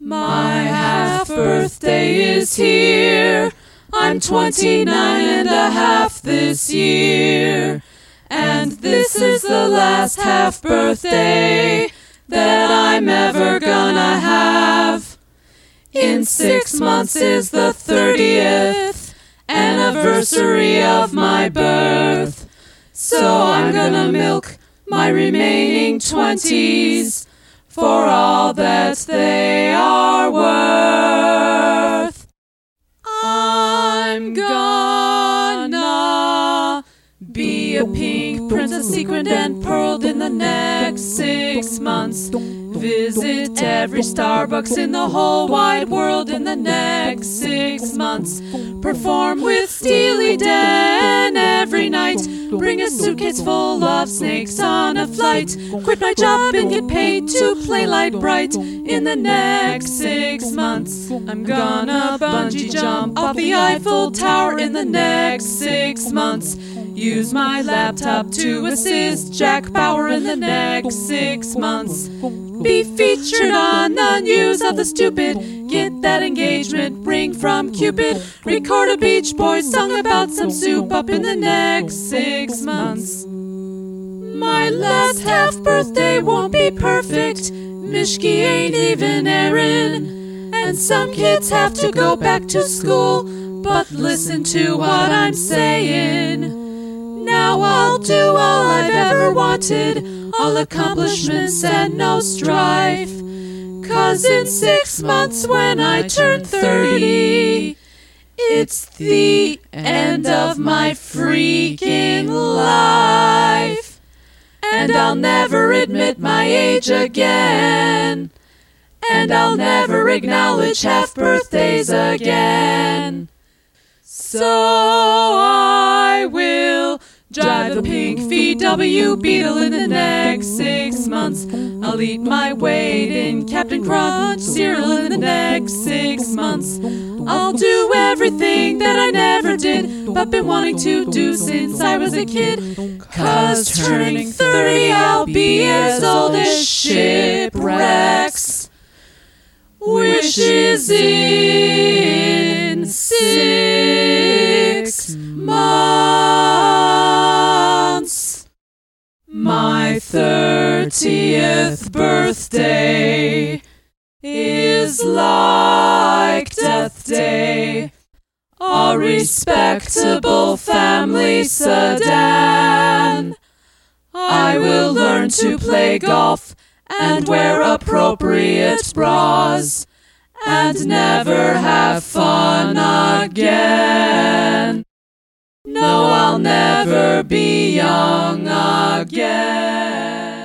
My half birthday is here. I'm 29 and a half this year. And this is the last half birthday that I'm ever gonna have. In six months is the 30th anniversary of my birth. So I'm gonna milk my remaining 20s for all that they a pink princess sequined and pearled in the next six months. Visit every Starbucks in the whole wide world in the next six months. Perform with Steely Dan every night. Bring a suitcase full of snakes on a flight. Quit my job and get paid to play Lite-Brite in the next six months. I'm gonna bungee jump off the Eiffel Tower in the next six months. Use my laptop to assist Jack Bauer in the next six months. Be featured on the news of the stupid. Get that engagement ring from Cupid. Record a Beach Boys song about some soup up in the next six months. My last half birthday won't be perfect. Mishki ain't even Aaron. And some kids have to go back to school. But listen to what I'm saying. Now I'll do all I've ever wanted, all accomplishments and no strife. Cause in six months when I turn 30, it's the end of my freaking life. And I'll never admit my age again. And I'll never acknowledge half birthdays again. So I will drive the pink VW Beetle in the next six months. I'll eat my weight in Captain Crunch cereal in the next six months. I'll do everything that I never did, but been wanting to do since I was a kid. Cause turning 30, I'll be as old as shipwrecks. In six months. My thirtieth birthday is like Death Day. A respectable family sedan. I will learn to play golf and wear appropriate bras and never have fun again. No, I'll never be young again.